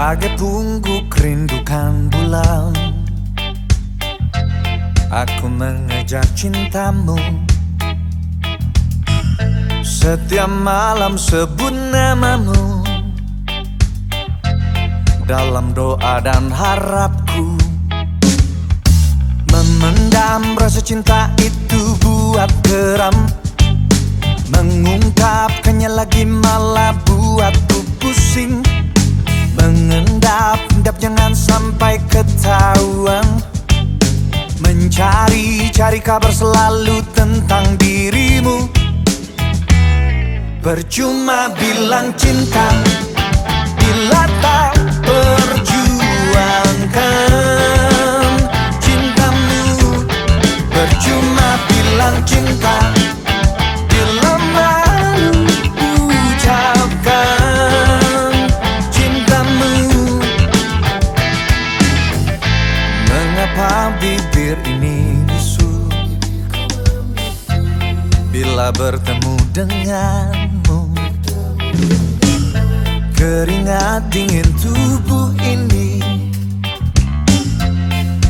Bagai pungguk rindukan bulan Aku mengejar cintamu. Setiap malam sebut namamu. Dalam doa dan harapku Memendam rasa cinta itu buat geram. Mengungkapkannya lagi malah buatku pusing Mengendap-endap jangan sampai ketahuan. Mencari-cari kabar selalu tentang dirimu. Percuma bilang cinta Bila tak perjuangkan. Cintamu Percuma bilang cinta Bila bertemu denganmu. Keringat dingin tubuh ini.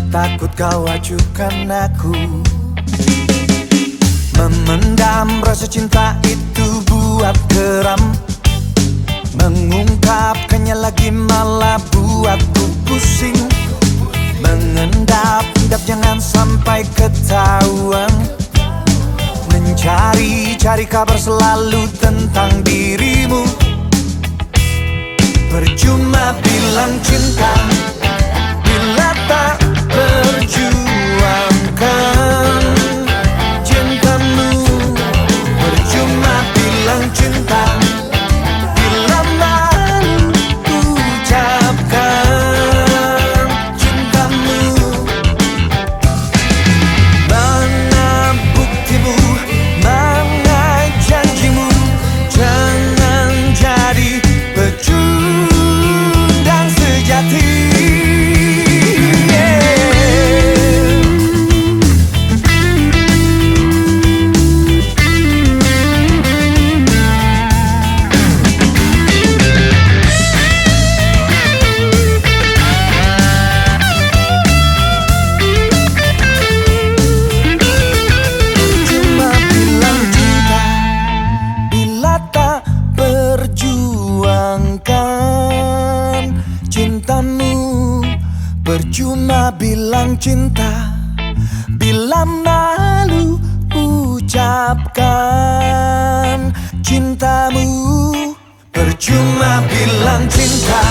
Takut kau acuhkan aku. Memendam rasa cinta itu buat geram. Mengungkapkannya Mencari-cari kabar selalu tentang dirimu. Percuma bilang cinta. Bila tak Percuma bilang cinta Bila malu ucapkan cintamu. Percuma bilang cinta